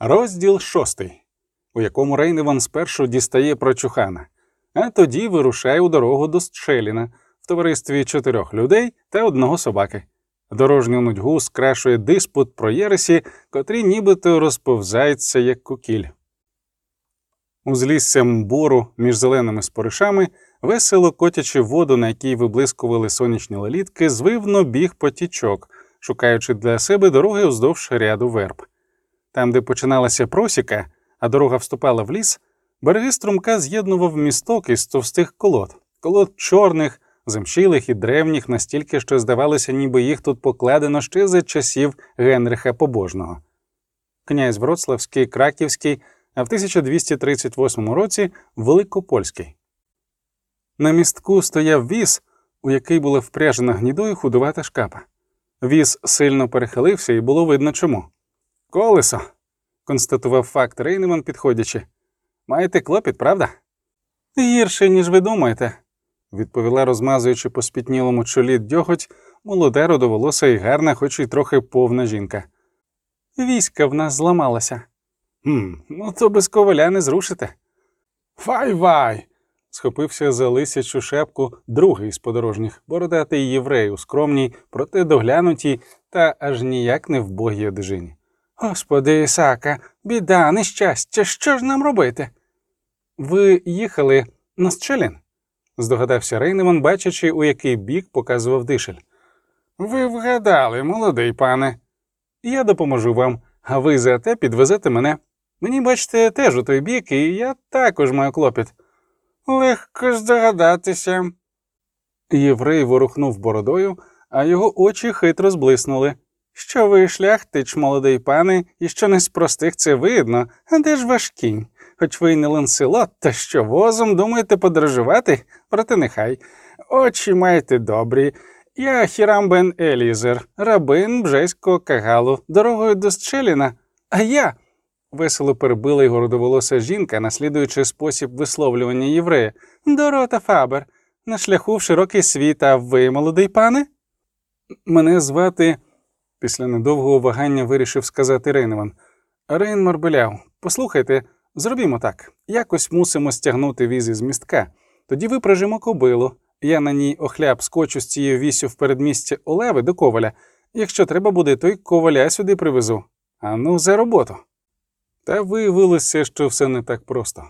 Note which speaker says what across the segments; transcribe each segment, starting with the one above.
Speaker 1: Розділ шостий, у якому Рейневан спершу дістає прочухана, а тоді вирушає у дорогу до Щеліна в товаристві чотирьох людей та одного собаки. Дорожню нудьгу скрашує диспут про Єресі, котрі нібито розповзаються, як кукіль. Узліссям бору між зеленими споришами, весело котячи воду, на якій виблискували сонячні лелітки, звивно біг потічок, шукаючи для себе дороги уздовж ряду верб. Там, де починалася просіка, а дорога вступала в ліс, береги струмка з'єднував місток із товстих колод, колод чорних, замшілих і древніх, настільки, що здавалося, ніби їх тут покладено ще за часів Генриха Побожного. Князь Вроцлавський, Краківський, а в 1238 році Великопольський. На містку стояв віз, у який була впряжена гнідою худувата шкапа. Віз сильно перехилився, і було видно чому. Колесо, констатував факт Рейнеман, підходячи. Маєте клопіт, правда? Гірше, ніж ви думаєте, відповіла, розмазуючи по спітнілому чолі дьоготь, молоде родоволоса і гарна, хоч і трохи повна жінка. Війська в нас зламалася. «Хм, Ну, то без коваля не зрушите. Вай вай. схопився за лисячу шепку другий з подорожніх, бородатий єврей у скромній, проте доглянутій та аж ніяк не вбогій одежині. Господи Ісака, біда, нещастя, що ж нам робити? Ви їхали на Счелін? здогадався Рейнеман, бачачи, у який бік показував дишель. Ви вгадали, молодий пане. Я допоможу вам, а ви за те підвезете мене. Мені, бачите, теж у той бік, і я також маю клопіт. Легко здогадатися. Єврей ворухнув бородою, а його очі хитро зблиснули. Що ви шляхтич, молодий пане, і що не з простих це видно, а де ж ваш кінь? Хоч ви й не ланселот, та що возом думаєте подорожувати, проте нехай. Очі маєте добрі. Я Хірам бен Елізер, рабин бжеського кагалу, дорогою до Счеліна. А я. весело перебила його родоволоса жінка, наслідуючи спосіб висловлювання єврея. Дорота Фабер, на шляху в широкий світ, а ви, молодий пане? Мене звати, після недовгого вагання вирішив сказати Рейневан. Рейн Марбеляв, послухайте, зробімо так. Якось мусимо стягнути візи з містка. Тоді випражимо кобилу. Я на ній охляп скочу з цією вісю в передмістя Олеви до коваля. Якщо треба буде, то й коваля сюди привезу. А ну, за роботу. Та виявилося, що все не так просто.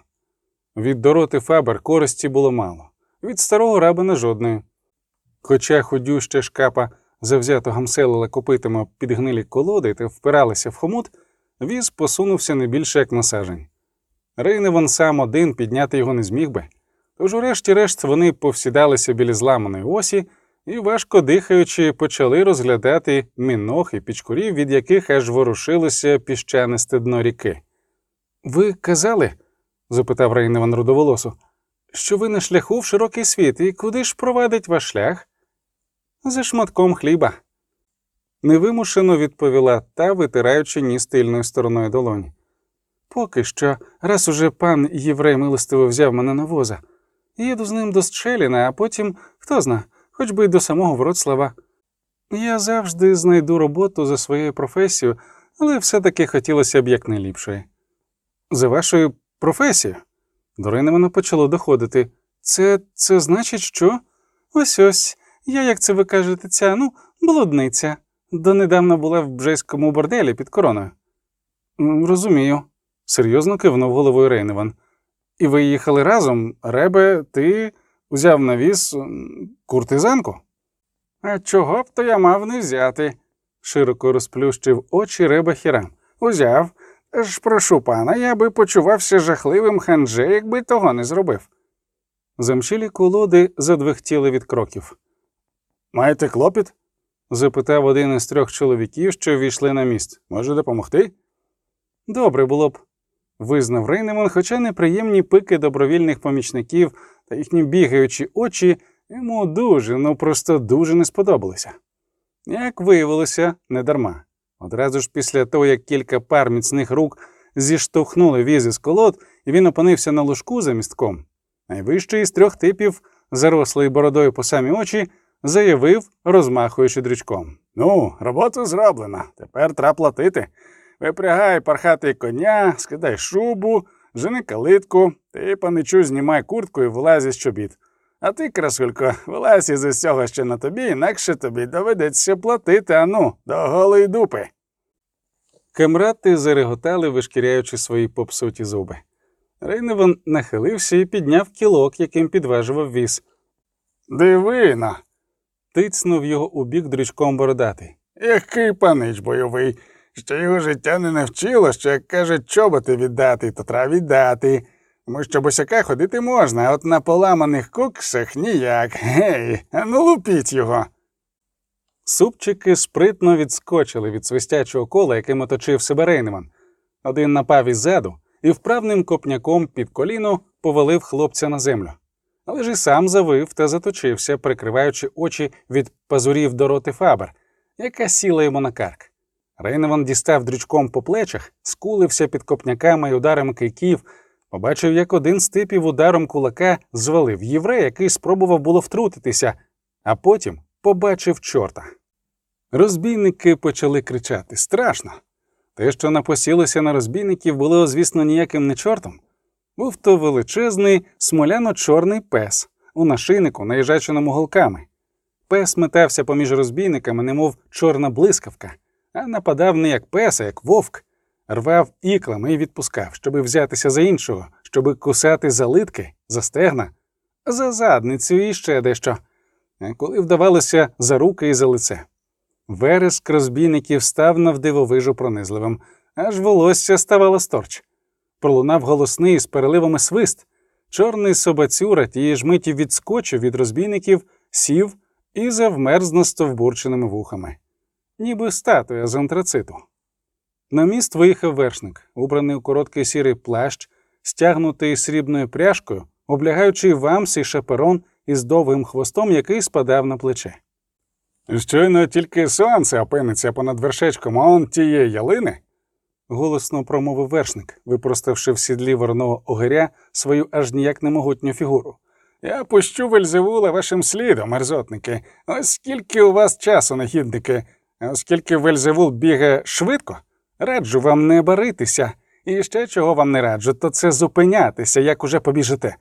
Speaker 1: Від Дороти Фабер користі було мало, від старого рабина жодної. Хоча ходюща шкапа завзято гамселила копитами підгнилі колоди та впиралися в хомут, віз посунувся не більше як на сажень. Рейневан сам один підняти його не зміг би. Тож, урешті-решт, вони повсідалися біля зламаної осі і, важко дихаючи, почали розглядати мінох і пічкурів, від яких аж ворушилося піщанисте дно ріки. Ви казали, запитав Рейневан рудоволосу, що ви на шляху в широкий світ, і куди ж провадить ваш шлях? За шматком хліба. Невимушено відповіла та, витираючи ніс тильною стороною долоні. Поки що, раз уже пан єврей милостиво взяв мене на воза. Їду з ним до Счеліна, а потім, хто зна, хоч би й до самого Вроцлава. Я завжди знайду роботу за своєю професією, але все-таки хотілося б якнайліпшої. За вашою професією? До Рейнемана почало доходити. Це це значить, що? Ось ось. Я, як це ви кажете, ця, ну, блудниця. Донедавна була в бжейському борделі під короною. Розумію, серйозно кивнув головою Рейневан. І ви їхали разом, Ребе, ти узяв на віз куртизанку? А чого б то я мав не взяти? широко розплющив очі Реба Хірам. Узяв. Ж прошу пана, я би почувався жахливим ханже, якби того не зробив. Замшілі колоди задвихтіли від кроків. Маєте клопіт? запитав один із трьох чоловіків, що війшли на міст. Може допомогти? Добре було б, визнав Рейнемон, хоча неприємні пики добровільних помічників та їхні бігаючі очі йому дуже, ну просто дуже не сподобалися. Як виявилося, недарма. Одразу ж після того, як кілька пар міцних рук зіштовхнули візи з колод, і він опинився на лужку за містком, найвищий із трьох типів, зарослий бородою по самі очі, заявив, розмахуючи дрючком. Ну, робота зроблена, тепер треба платити.
Speaker 2: випрягай пархатий коня, скидай шубу, жени калитку, ти, паничу, знімай куртку і вилазь із чобіт. А ти, красулько, вилазь із усього, що на тобі, інакше тобі доведеться платити, ану, до голої дупи.
Speaker 1: Камрати зареготали, вишкіряючи свої попсуті зуби. Рейневан нахилився і підняв кілок, яким підважував віз.
Speaker 2: Дивина,
Speaker 1: Тицнув його у бік дрючком бородатий.
Speaker 2: який панич бойовий. Ще його життя не навчило, що як каже, чоботи віддати, то треба віддати. Тому що босяка ходити можна, а от на поламаних куксах ніяк. Гей, ну лупіть його.
Speaker 1: Супчики спритно відскочили від свистячого кола, яким оточив себе Рейневан. Один напав іззаду і вправним копняком під коліно повалив хлопця на землю. Але ж і сам завив та заточився, прикриваючи очі від пазурів Дороти Фабер, яка сіла йому на карк. Рейневан дістав дрючком по плечах, скулився під копняками й ударами кийків, побачив, як один з типів ударом кулака звалив єврея, який спробував було втрутитися, а потім побачив чорта. Розбійники почали кричати страшно. Те, що напосілося на розбійників, було, звісно, ніяким не чортом. Був то величезний смоляно-чорний пес у нашийнику, наїжаченому голками. Пес метався поміж розбійниками, немов чорна блискавка, а нападав не як пес, а як вовк, рвав іклами і відпускав, щоби взятися за іншого, щоби кусати за литки, за стегна, за задницю і ще дещо, коли вдавалося за руки і за лице. Вереск розбійників став навдивовижу пронизливим, аж волосся ставало сторч. Пролунав голосний з переливами свист. Чорний собацюра тієї ж миті відскочив від розбійників, сів і завмер з настовбурченими вухами, ніби статуя з антрациту. На міст виїхав вершник, убраний у короткий сірий плащ, стягнутий срібною пряжкою, облягаючи вамс і шаперон із довгим хвостом, який спадав на плече.
Speaker 2: Щойно тільки сонце опиниться понад вершечком он тієї ялини.
Speaker 1: Голосно промовив вершник, випроставши в сідлі вороного огиря свою аж ніяк немогутню фігуру.
Speaker 2: Я пущу Вельзевула вашим слідом, мерзотники. Ось скільки у вас часу, негідники, оскільки Вельзевул бігає швидко, раджу вам не баритися. І ще чого вам не раджу, то це зупинятися, як уже побіжите.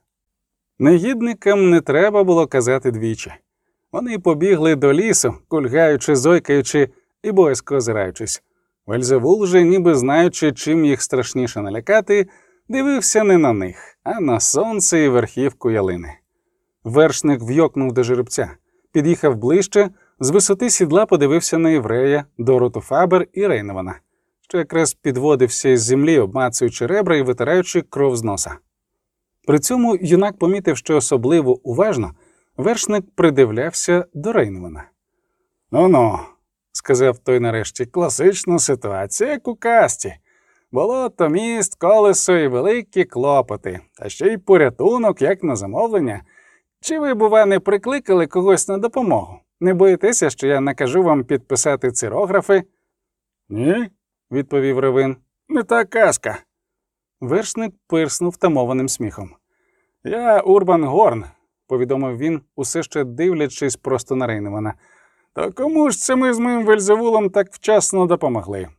Speaker 1: Негідникам не треба було казати двічі. Вони побігли до лісу, кульгаючи, зойкаючи і боязко озираючись. Вельзевул же, ніби знаючи, чим їх страшніше налякати, дивився не на них, а на сонце і верхівку ялини. Вершник вйокнув до жеребця, під'їхав ближче, з висоти сідла подивився на єврея, Дороту Фабер і Рейнована, що якраз підводився із землі, обмацуючи ребра і витираючи кров з носа. При цьому юнак помітив, що особливо уважно вершник придивлявся до Рейнована.
Speaker 2: Ну ну, сказав той нарешті, класична ситуація, як у касті. Болото, міст, колесо і великі клопоти, та ще й порятунок, як на замовлення. Чи ви, бува, не прикликали когось на допомогу? Не боїтеся, що я накажу вам підписати цирографи? Ні, відповів Ревин. Не та казка.
Speaker 1: Вершник пирснув тамованим сміхом.
Speaker 2: Я Урбан Горн, повідомив він, усе ще дивлячись просто на Рейневана. То кому ж це ми з моїм Вельзевулом так вчасно допомогли?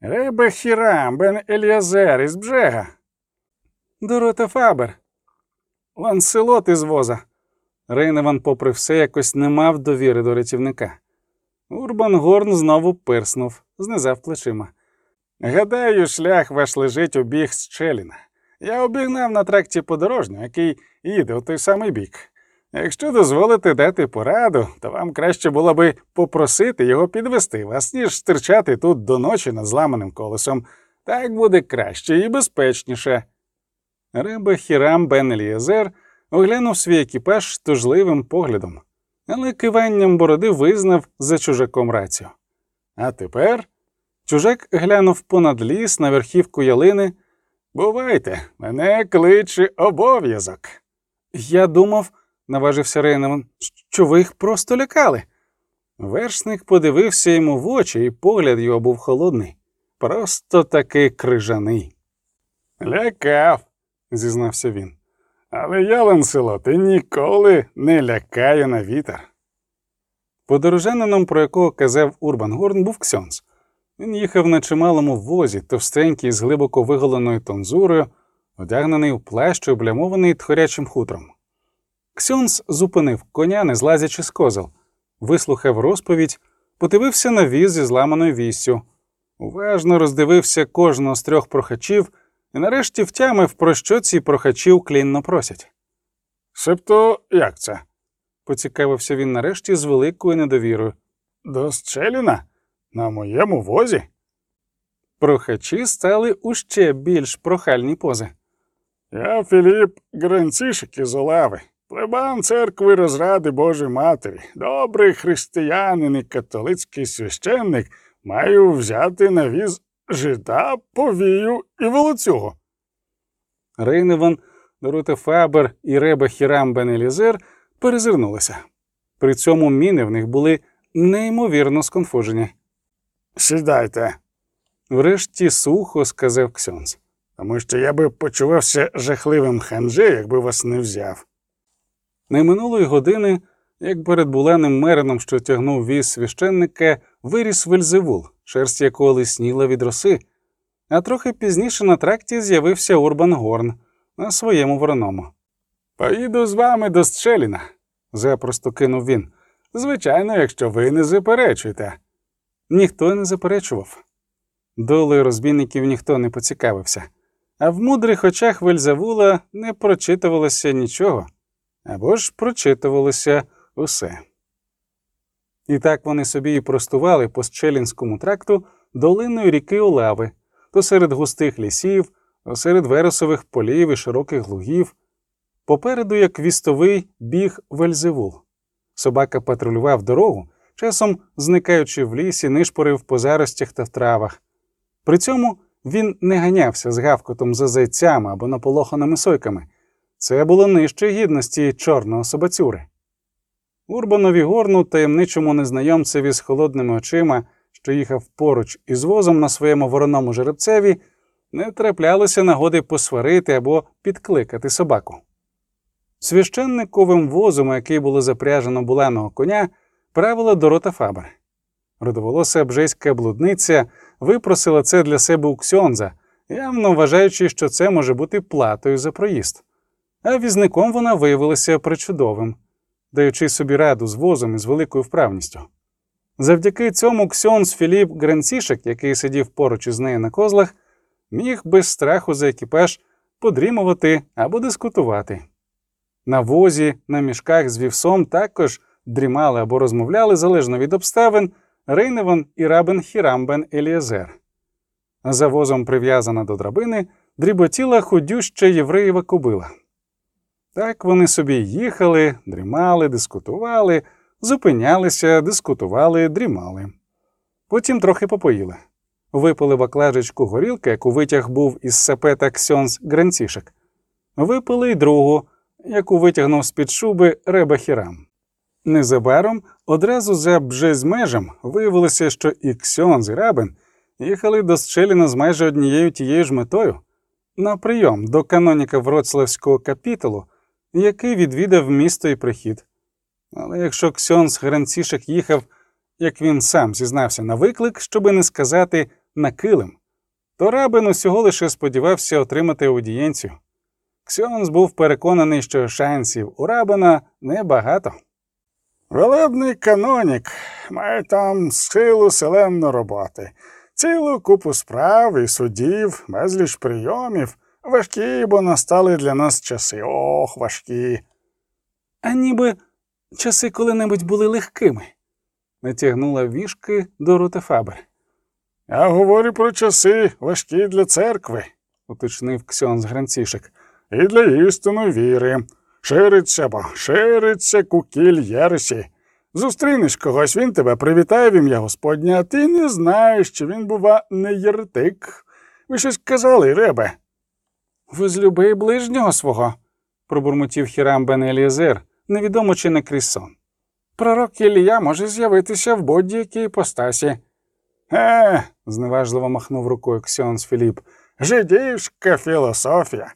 Speaker 2: Ребе Хірам, Бен Еліазер із Бжега.
Speaker 1: Дорота Фабер.
Speaker 2: Ланселот із воза.
Speaker 1: Рейневан, попри все, якось не мав довіри до рятівника. Урбан Горн знову пирснув, знизав плечима.
Speaker 2: Гадаю, шлях ваш лежить у біг з Челіна. Я обігнав на тракті подорожню, який їде у той самий бік. Якщо дозволите дати пораду, то вам краще було би попросити його підвести вас, ніж стирчати тут до ночі над зламаним колесом. Так буде краще і безпечніше.
Speaker 1: Реба Хірам Бен Елієзер оглянув свій екіпаж тужливим поглядом, але киванням бороди визнав за чужаком рацію.
Speaker 2: А тепер
Speaker 1: чужак глянув понад ліс на верхівку ялини.
Speaker 2: Бувайте, мене кличе обов'язок.
Speaker 1: Я думав, наважився Рейнеман, що ви їх просто лякали. Вершник подивився йому в очі, і погляд його був холодний, просто таки крижаний.
Speaker 2: Лякав, зізнався він. Але я, Ланселот, і ніколи не лякаю на вітер.
Speaker 1: Подорожанином, про якого казав Урбан Горн, був Ксьонс. Він їхав на чималому возі, товстенький з глибоко виголеною тонзурою, одягнений у плащ, облямований тхорячим хутром. Ксьонс зупинив коня, не злазячи з козел, вислухав розповідь, подивився на віз зі зламаною віссю, уважно роздивився кожного з трьох прохачів і нарешті втямив, про що ці прохачі уклінно просять.
Speaker 2: Себто як це?
Speaker 1: Поцікавився він нарешті з великою недовірою.
Speaker 2: До Щеліна? На моєму возі?
Speaker 1: Прохачі стали у ще більш прохальні пози.
Speaker 2: Я Філіп Гранцішик із Олави, плебан церкви розради Божої Матері, добрий християнин і католицький священник, маю взяти на віз жида, повію і волоцюгу.
Speaker 1: Рейневан, Дорота Фабер і Реба Хірам Бен Елізер перезирнулися. При цьому міни в них були неймовірно сконфужені.
Speaker 2: Сідайте,
Speaker 1: Врешті сухо сказав Ксьонс.
Speaker 2: тому що я би почувався жахливим ханже, якби вас не взяв.
Speaker 1: Не минулої години, як перед буленим мерином, що тягнув віз священника, виріс Вельзевул, шерсть якого лисніла від роси, а трохи пізніше на тракті з'явився Урбан Горн на своєму вороному. Поїду з вами до Щеліна, запросто кинув він. Звичайно, якщо ви не заперечуєте. Ніхто не заперечував. Долею розбійників ніхто не поцікавився, а в мудрих очах Вельзавула не прочитувалося нічого або ж прочитувалося усе. І так вони собі і простували по Щелінському тракту долиною ріки Олави, то серед густих лісів, то серед вересових полів і широких лугів. Попереду, як вістовий, біг Вельзевул. Собака патрулював дорогу, часом зникаючи в лісі, нишпорив по заростях та в травах. При цьому він не ганявся з гавкотом за зайцями або наполоханими сойками. Це було нижче гідності чорного собацюри. Урбанові горну таємничому незнайомцеві з холодними очима, що їхав поруч із возом на своєму вороному жеребцеві, не траплялося нагоди посварити або підкликати собаку. Священниковим возом, який було запряжено буленого коня, правила Дорота Фабер. Родоволоса бжейська блудниця випросила це для себе у Ксьонза, явно вважаючи, що це може бути платою за проїзд. А візником вона виявилася причудовим, даючи собі раду з возом і з великою вправністю. Завдяки цьому Ксьонс Філіп Гранцішек, який сидів поруч із нею на козлах, міг без страху за екіпаж подрімувати або дискутувати. На возі, на мішках з вівсом також дрімали або розмовляли залежно від обставин Рейневан і рабин Хірамбен Елієзер. За возом прив'язана до драбини дріботіла худюща євреєва кобила. Так вони собі їхали, дрімали, дискутували, зупинялися, дискутували, дрімали. Потім трохи попоїли. Випили баклажечку горілки, яку витяг був із сапета Ксьонс Гранцішек. Випили й другу, яку витягнув з-під шуби Реба Хірам. Незабаром одразу за бжезмежем виявилося, що і Ксьонс, і Рабин їхали до Щеліна з майже однією тією ж метою на прийом до каноніка Вроцлавського капітулу, який відвідав місто і прихід. Але якщо Ксьонс Гранцішек їхав, як він сам зізнався на виклик, щоби не сказати на килим, то рабин усього лише сподівався отримати аудієнцію. Ксьонс був переконаний, що шансів у рабина небагато.
Speaker 2: Велебний канонік має там силу селенну роботи, цілу купу справ і судів, безліч прийомів. Важкі, бо настали для нас часи. Ох, важкі.
Speaker 1: А ніби часи коли-небудь були легкими, натягнула вішки Дорота Фабер,
Speaker 2: Я говорю про часи важкі для церкви
Speaker 1: уточнив Ксьонс Гранцішек.
Speaker 2: і для істину віри. Шириться, бо шириться кукіль єресі. Зустрінеш когось, він тебе привітає в ім'я Господнє, а ти не знаєш, чи він, бува, не єретик. Ви щось казали, ребе.
Speaker 1: Возлюби ближнього свого, пробурмотів Хірам Бен Елієзер, невідомо чи не крізь сон. Пророк Ілія може з'явитися в будь-якій постасі.
Speaker 2: Е,
Speaker 1: зневажливо махнув рукою Ксьонс Філіп.
Speaker 2: жидівська філософія.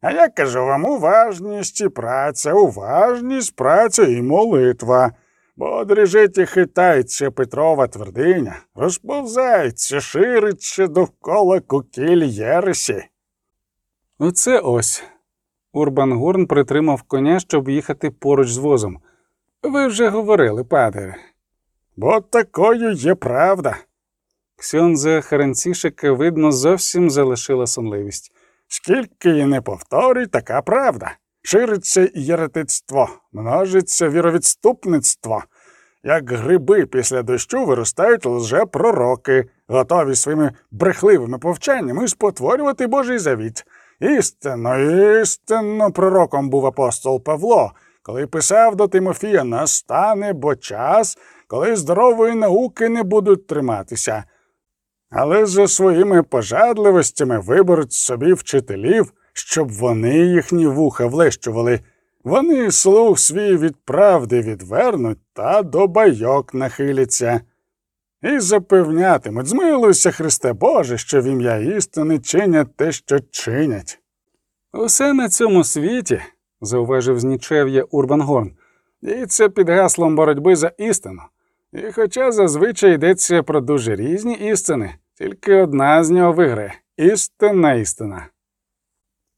Speaker 2: А я кажу вам уважність і праця, уважність, праця і молитва. бо дріжить і хитається Петрова твердиня, розповзається, шириться довкола кукіль Єресі.
Speaker 1: Оце ось. Урбан Горн притримав коня, щоб їхати поруч з возом. Ви вже говорили, падере.
Speaker 2: Бо такою є правда.
Speaker 1: Ксьонзе Харенцішика, видно, зовсім залишила сонливість.
Speaker 2: Скільки її не повторюй, така правда. Шириться єретицтво, множиться віровідступництво. Як гриби після дощу виростають лжепророки, готові своїми брехливими повчаннями спотворювати Божий завіт. Істинно, істинно пророком був апостол Павло, коли писав до Тимофія настане, бо час, коли здорової науки не будуть триматися. Але за своїми пожадливостями виберуть собі вчителів, щоб вони їхні вуха влещували. Вони слух свій від правди відвернуть та до байок нахиляться. І запевнятимуть, змилуйся, Христе Боже, що в ім'я істини чинять те, що чинять.
Speaker 1: Усе на цьому світі, зауважив знічев'я Урбан Горн, і це під гаслом боротьби за істину. І хоча зазвичай йдеться про дуже різні істини, тільки одна з нього виграє істинна істина.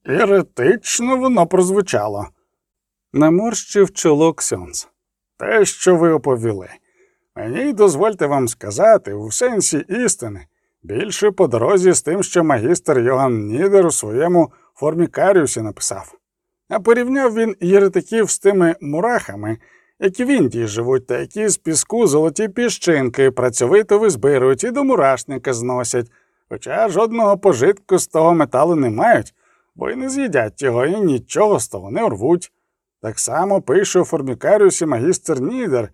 Speaker 2: Еретично воно прозвучало.
Speaker 1: Наморщив чоло Ксьонс.
Speaker 2: Те, що ви оповіли. Мені дозвольте вам сказати, у сенсі істини, більше по дорозі з тим, що магістр Йоган Нідер у своєму формікаріусі написав. А порівняв він єретиків з тими мурахами, які в Індії живуть, та які з піску золоті піщинки працьовито визбирують і до мурашника зносять, хоча жодного пожитку з того металу не мають, бо й не з'їдять його і нічого з того не рвуть. Так само пише у формікаріусі магістр Нідер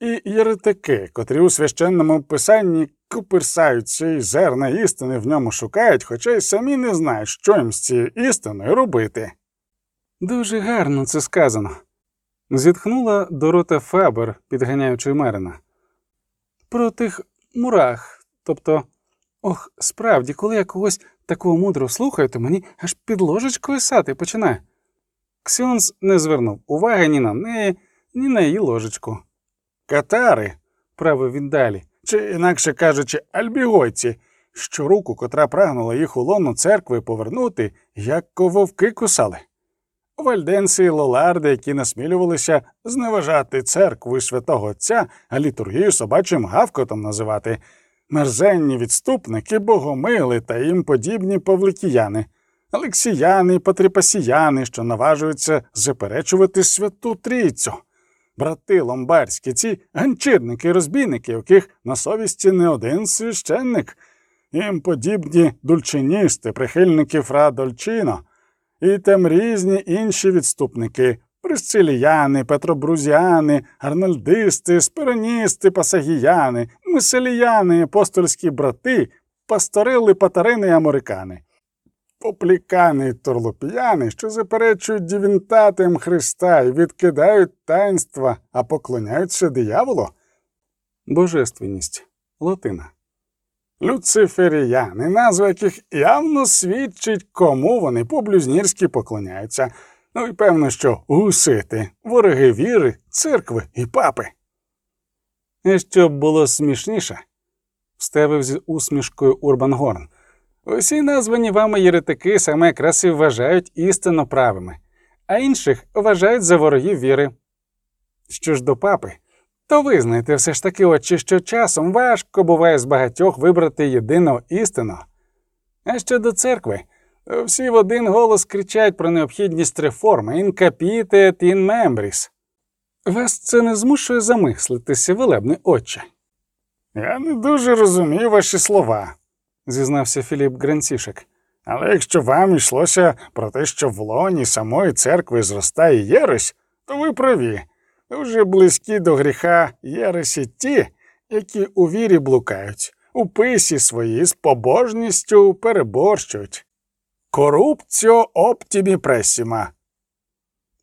Speaker 2: і єретики, котрі у священному писанні куперсаються і зерна істини в ньому шукають, хоча й самі не знають, що їм з цією істиною робити.
Speaker 1: Дуже гарно це сказано. Зітхнула Дорота Фабер, підганяючи Мерина. Про тих мурах. Тобто, ох, справді, коли я когось такого мудро слухаю, то мені аж під ложечкою сати починає. Ксьонс не звернув уваги ні на неї, ні на її ложечку.
Speaker 2: Катари,
Speaker 1: Правив він далі.
Speaker 2: чи, інакше кажучи, альбігойці, щоруку, котра прагнула їх у лоно церкви повернути, як вовки кусали. Вальденси і лоларди, які насмілювалися зневажати церкву і святого Отця, а літургію собачим гавкотом називати, мерзенні відступники, богомили та їм подібні павликіяни, алексіяни, патріпасіяни, що наважуються заперечувати святу трійцю. Брати ломбарські, ці ганчірники-розбійники, яких на совісті не один священник, їм подібні дульчиністи, прихильники фра Дольчино, і там різні інші відступники присциліяни, петробрузяни, арнольдисти, спироністи, пасагіяни, миселіяни, апостольські брати, пасторили, патарини і американи. Поплікани й турлупіяни, що заперечують дівінтатам Христа і відкидають таїнства, а поклоняються дияволу.
Speaker 1: Божественність. Латина.
Speaker 2: Люциферіяни, назва яких явно свідчить, кому вони по-блюзнірськи поклоняються. Ну і певно, що гусити, вороги віри, церкви і папи.
Speaker 1: І щоб було смішніше, вставив з усмішкою Урбан Горн. Усі названі вами єретики саме якраз і вважають істинно правими, а інших вважають за ворогів віри. Що ж до папи, то визнайте все ж таки, отче, що часом важко буває з багатьох вибрати єдиного істинного. А щодо церкви, всі в один голос кричать про необхідність реформи «in capite in membris». Вас це не змушує замислитися, велебний отче,
Speaker 2: Я не дуже розумію ваші слова.
Speaker 1: Зізнався Філіп Гренцішек.
Speaker 2: Але якщо вам йшлося про те, що в лоні самої церкви зростає єресь, то ви праві. Дуже близькі до гріха єресі ті, які у вірі блукають, у писі свої з побожністю переборщують. Корупціо оптімі пресіма.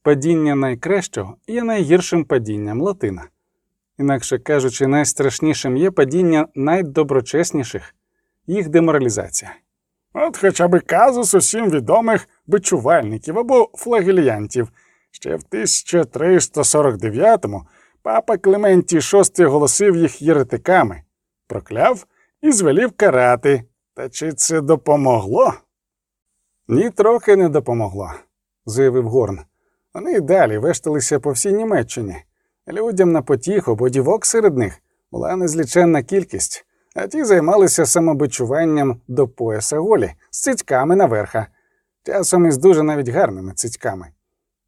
Speaker 1: Падіння найкращого є найгіршим падінням латина. Інакше кажучи, найстрашнішим є падіння найдоброчесніших, їх деморалізація.
Speaker 2: От хоча б казус усім відомих бичувальників або флагеліянтів. Ще в 1349-му Папа Клементій VI оголосив їх єретиками, прокляв і звелів карати. Та чи це допомогло? Ні, трохи не допомогло, заявив Горн. Вони й далі вешталися по всій Німеччині. Людям на потіху, бо дівок серед них була незліченна кількість, а ті займалися самобичуванням до пояса голі з цицьками наверха, часом із дуже навіть гарними цицьками.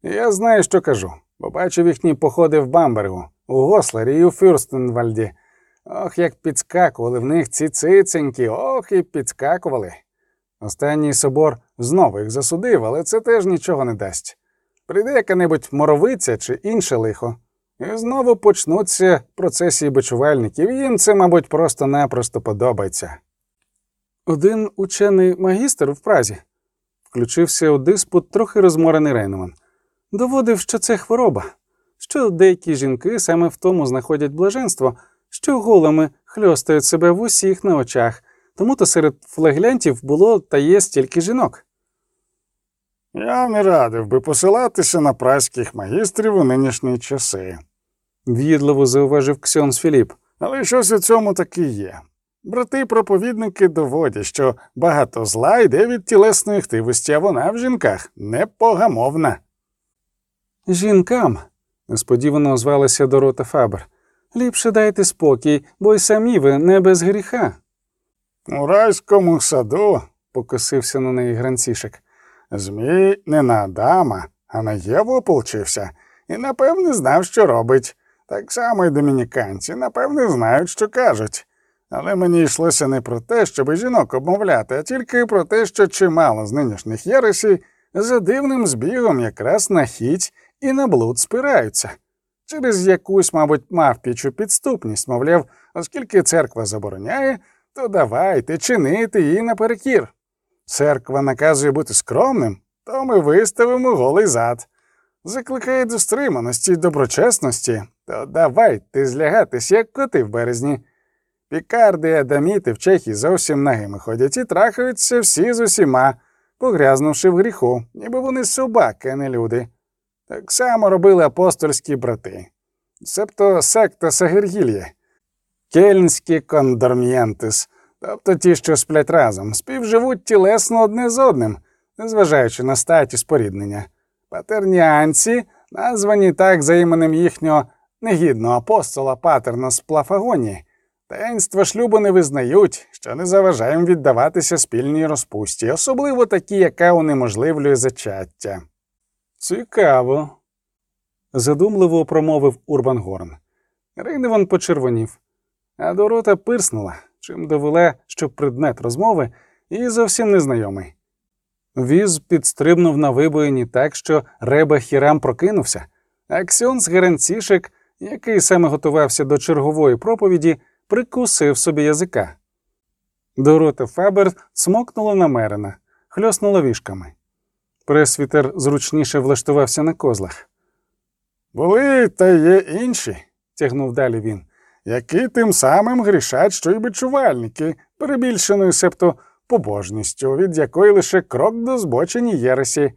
Speaker 2: Я знаю, що кажу, бо бачив їхні походи в Бамбергу, у Гослері і у Фюрстенвальді. Ох, як підскакували в них ці циценьки, ох і підскакували. Останній собор знову їх засудив, але це теж нічого не дасть. Прийде яка-небудь моровиця чи інше лихо, і знову почнуться процесії бичувальників, їм це, мабуть, просто-напросто подобається. Один учений магістр в Празі включився у диспут трохи розморений Рейнеман. Доводив, що це хвороба, що деякі жінки саме в тому знаходять блаженство, що голими хльостають себе в усіх на очах, тому то серед флеглянтів було та є стільки жінок. Я не радив би посилатися на праських магістрів у нинішні часи, в'їдливо зауважив Ксьонс Філіп. Але щось у цьому таки є. Брати-проповідники доводять, що багато зла йде від тілесної хтивості, а вона в жінках непогамовна. Жінкам, несподівано озвалася Дорота Фабер. Ліпше дайте спокій, бо й самі ви не без гріха. У райському саду, покосився на неї гранцішек. Змій не на Адама, а на Єву ополчився, і напевне знав, що робить. Так само й домініканці, напевне, знають, що кажуть. Але мені йшлося не про те, щоб жінок обмовляти, а тільки про те, що чимало з нинішніх єресій за дивним збігом якраз на хіть і на блуд спираються. Через якусь, мабуть, мавпічу підступність, мовляв, оскільки церква забороняє, то давайте чинити її наперекір. Церква наказує бути скромним, то ми виставимо голий зад. Закликає до стриманості й доброчесності, то давайте злягатись, як коти в березні. Пікарди адаміти в Чехії зовсім нагими ходять і трахаються всі з усіма, погрязнувши в гріху, ніби вони собаки, а не люди. Так само робили апостольські брати, себто секта Сагергільє, кельнські кондорм'єнтис, тобто ті, що сплять разом, співживуть тілесно одне з одним, незважаючи на статі споріднення. Патерніанці, названі так за іменем їхнього негідного апостола Патерна з Плафагонії, таїнства шлюбу не визнають, що не заважає їм віддаватися спільній розпусті, особливо такі, яка унеможливлює зачаття. Цікаво, задумливо промовив Урбан Горн. Рейневан почервонів, а Дорота пирснула, чим довела, що предмет розмови і зовсім незнайомий. Віз підстрибнув на вибоїні так, що Реба Хірам прокинувся, а Ксьонс Геранцішек, який саме готувався до чергової проповіді, прикусив собі язика. Дорота Фабер цмокнула на Мерина, хльоснула вішками. Пресвітер зручніше влаштувався на козлах. Були та є інші, тягнув далі він, які тим самим грішать, що й бичувальники, перебільшеною себто побожністю, від якої лише крок до збочені єресі,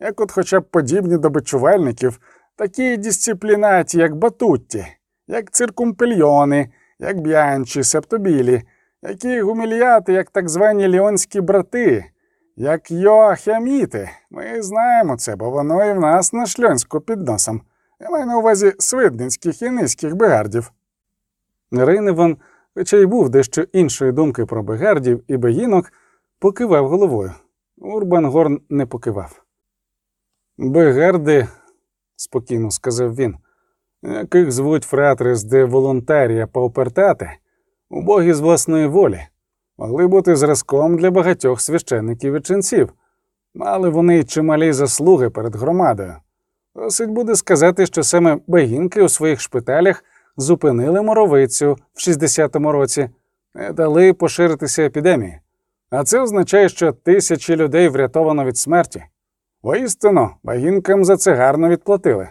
Speaker 2: як от хоча б подібні до бичувальників, такі дисциплінаті, як батутті, як циркумпельйони, як б'янчі, себто білі, які гумільяти, як так звані ліонські брати, як йоахяміти. Ми знаємо це, бо воно і в нас на шльонську під носом. Я маю на увазі свидницьких і низьких бегардів. Рейневан, хоча й був дещо іншої думки про бегардів і бегінок, покивав головою. Урбан Горн не покивав. Бегарди, спокійно сказав він, яких звуть фратрис де волонтарія паупертати, убогі з власної волі, могли бути зразком для багатьох священників і ченців. Мали вони чималі заслуги перед громадою. Досить буде сказати, що саме бегінки у своїх шпиталях зупинили моровицю в 60-му році, не дали поширитися епідемії. А це означає, що тисячі людей врятовано від смерті. Воістину, бегінкам за це гарно відплатили.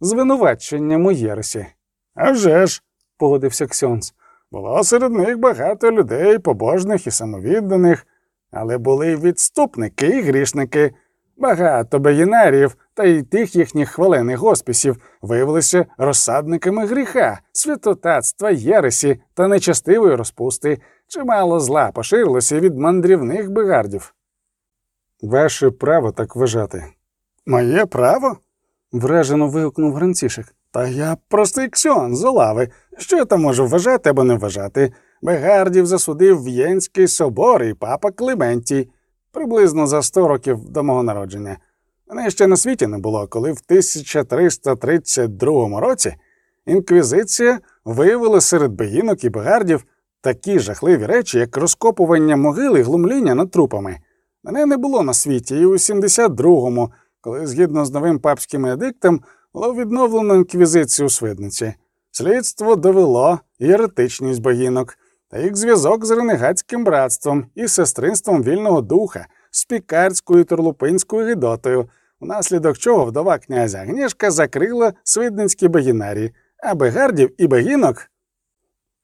Speaker 2: Звинуваченням у єресі. «А вже ж», – погодився Ксьонс. Було серед них багато людей, побожних і самовідданих, але були й відступники і грішники. Багато бегінарів та й тих їхніх хвалених госпісів виявилися розсадниками гріха, святотатства, єресі та нечастивої розпусти. Чимало зла поширилося від мандрівних бегардів.
Speaker 1: Ваше право так вважати.
Speaker 2: Моє право?
Speaker 1: вражено вигукнув Гранцішик.
Speaker 2: Та я простий ксьон з Олави. Що я там можу вважати або не вважати? Бегардів засудив В'єнський собор і папа Климентій приблизно за 100 років до мого народження. Мене ще на світі не було, коли в 1332 році інквізиція виявила серед бегінок і бегардів такі жахливі речі, як розкопування могил і глумління над трупами. Мене не було на світі, і у 72-му, коли згідно з новим папським едиктом було відновлено інквізицію у Свидниці. Слідство довело єретичність богінок та їх зв'язок з ренегатським братством і сестринством вільного духа, з пікарською турлупинською гидотою, внаслідок чого вдова князя Агнішка закрила свидницькі богінарі, а бегардів і богінок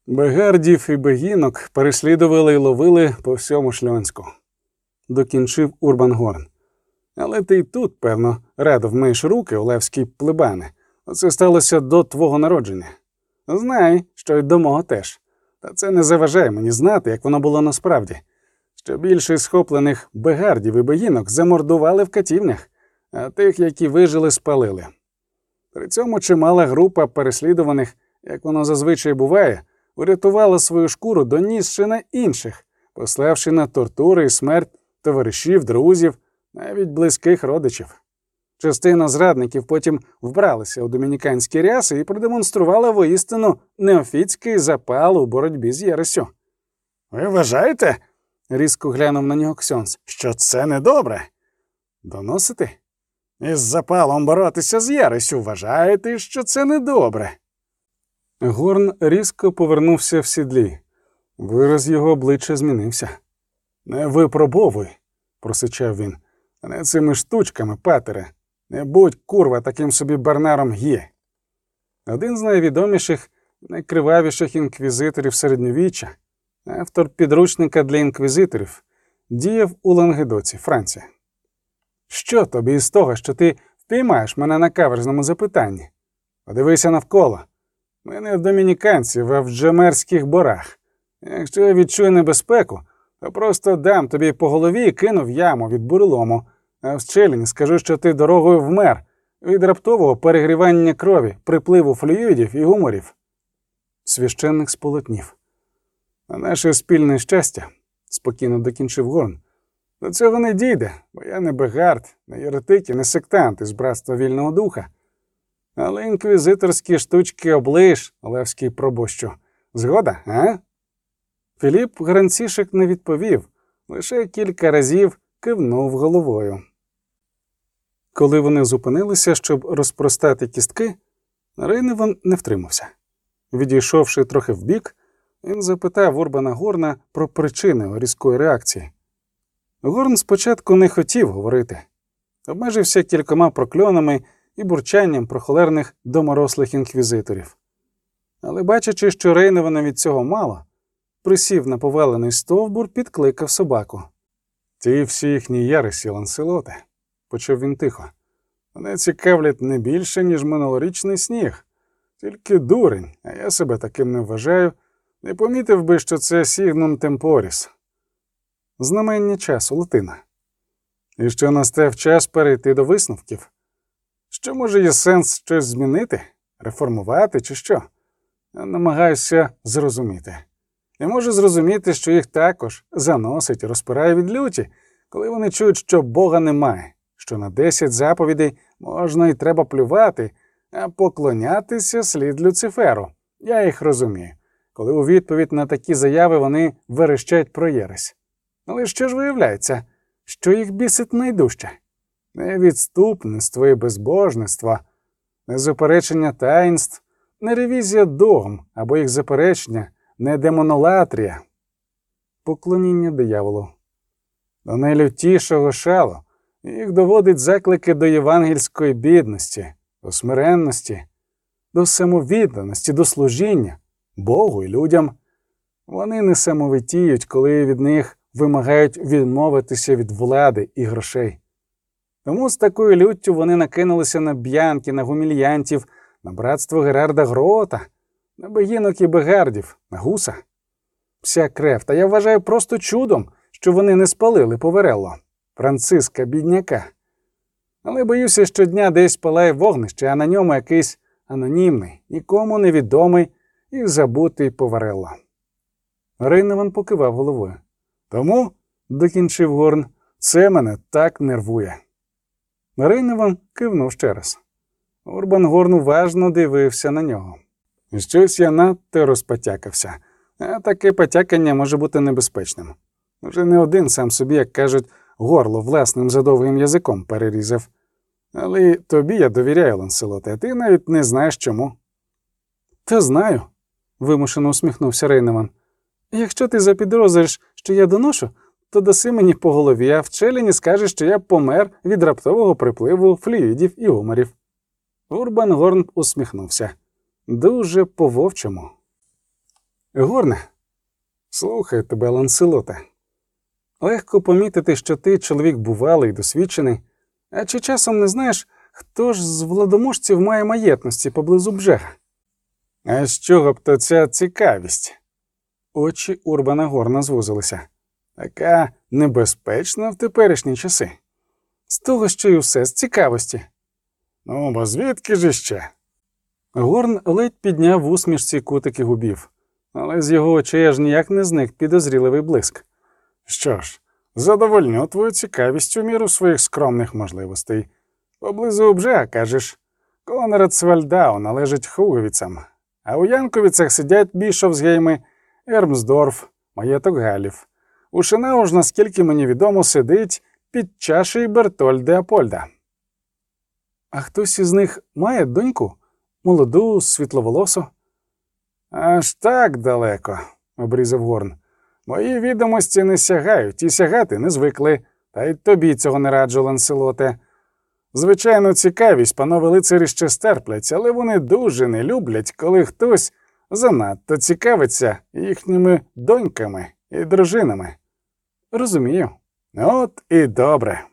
Speaker 1: Бегардів і бегінок переслідували і ловили по всьому шльонську. Докінчив Урбан Горн. Але ти й тут, певно, радо вмиєш руки, Олевський плебане. Оце сталося до твого народження. Знай, що й до мого теж. Та це не заважає мені знати, як воно було насправді. Що більше схоплених бегардів і бегінок замордували в катівнях, а тих, які вижили, спалили. При цьому чимала група переслідуваних, як воно зазвичай буває, урятувала свою шкуру, донісши на інших, пославши на тортури і смерть товаришів, друзів, навіть близьких родичів. Частина зрадників потім вбралися у домініканські ряси і продемонструвала воістину неофітський запал у боротьбі з Єресю.
Speaker 2: Ви вважаєте,
Speaker 1: Різко глянув на нього Ксьонс.
Speaker 2: що це недобре?
Speaker 1: Доносити?
Speaker 2: Із запалом боротися з Єресю вважаєте, що це недобре.
Speaker 1: Горн різко повернувся в сідлі. Вираз його обличчя змінився. Не випробовуй, просичав він. Не цими штучками, патере. Не будь курва таким собі Бернаром Гє. Один з найвідоміших, найкривавіших інквізиторів середньовіччя, автор підручника для інквізиторів, діяв у Лангедоці, Франція. Що тобі із того, що ти впіймаєш мене на каверзному запитанні? Подивися навколо. Ми не в домініканців, а в джемерських борах. Якщо я відчую небезпеку, то просто дам тобі по голові і кину в яму від бурелому, а в щеліні скажу, що ти дорогою вмер від раптового перегрівання крові, припливу флюїдів і гуморів. Священник сполотнів. На наше спільне щастя, спокійно докінчив Горн. До цього не дійде, бо я не бегард, не єретик і не сектант із братства вільного духа. Але інквізиторські штучки облиш, Олевський пробощу. Згода, а? Філіп Гранцішик не відповів, лише кілька разів кивнув головою. Коли вони зупинилися, щоб розпростати кістки, Рейневан не втримався. Відійшовши трохи вбік, він запитав Урбана Горна про причини різкої реакції. Горн спочатку не хотів говорити, обмежився кількома прокльонами і бурчанням про холерних доморослих інквізиторів. Але, бачачи, що Рейневана від цього мало, присів на повалений стовбур, підкликав собаку. Ті всі їхні ярисі, ланселоте, почув він тихо. Мене цікавлять не більше, ніж минулорічний сніг. Тільки дурень, а я себе таким не вважаю, не помітив би, що це сігнум темпоріс. Знамення часу Латина. І що настав час перейти до висновків. Що може є сенс щось змінити, реформувати чи що? Я намагаюся зрозуміти. І можу зрозуміти, що їх також заносить розпирає від люті, коли вони чують, що Бога немає, що на десять заповідей можна і треба плювати, а поклонятися слід Люциферу. Я їх розумію, коли у відповідь на такі заяви вони верещать про єресь. Але що ж виявляється, що їх бісить найдужче? Не відступництво і безбожництво, не заперечення таїнств, не ревізія догм або їх заперечення, не демонолатрія, поклоніння дияволу. До найлютішого шалу їх доводить заклики до євангельської бідності, до смиренності, до самовідданості, до служіння, Богу і людям. Вони не самовитіють, коли від них вимагають відмовитися від влади і грошей.
Speaker 2: Тому з такою люттю вони накинулися на б'янки, на гумільянтів, на братство Герарда Грота, на бегінок і бегардів, на гуса. Вся крев, та я вважаю просто чудом, що вони не спалили поверелло, Франциска бідняка. Але боюся, що дня десь палає вогнище, а на ньому якийсь анонімний, нікому невідомий і забутий поверелло. Рейневан покивав головою. Тому, докінчив Горн, це мене так нервує. Рейневан кивнув ще раз. Урбан Горн уважно дивився на нього. Щось я надто розпотякався, а таке потякання може бути небезпечним. Вже не один сам собі, як кажуть, горло власним задовгим язиком перерізав. Але тобі я довіряю, Ланселоте, ти навіть не знаєш чому. Та знаю, вимушено усміхнувся Рейневан. Якщо ти запідозриш, що я доношу, то даси мені по голові, а в челіні скажеш, що я помер від раптового припливу флюїдів і умерів. Урбан Горн усміхнувся. Дуже по-вовчому. Горне, слухай тебе, Ланселоте. Легко помітити, що ти чоловік бувалий і досвідчений, а чи часом не знаєш, хто ж з владоможців має маєтності поблизу бжега? А з чого б то ця цікавість? Очі Урбана Горна звузилися. Така небезпечна в теперішні часи. З того, що й усе з цікавості. Ну, бо звідки ж іще? Горн ледь підняв в усмішці кутики губів, але з його очей аж ніяк не зник підозріливий блиск. Що ж, задовольню твою цікавість у міру своїх скромних можливостей. Поблизу обжега, кажеш, Конрад Свальдау належить хуговіцям, а у Янковіцях сидять бішовсгейми, Ермсдорф, маєток Галів. У Шинау ж, наскільки мені відомо, сидить під чашею Бертольда Апольда. А хтось із них має доньку? Молоду, світловолосу? Аж так далеко, обрізав Горн. Мої відомості не сягають і сягати не звикли, та й тобі цього не раджу, Ланселоте. Звичайно, цікавість панове лицарі ще стерплять, але вони дуже не люблять, коли хтось занадто цікавиться їхніми доньками і дружинами. Розумію. От і добре.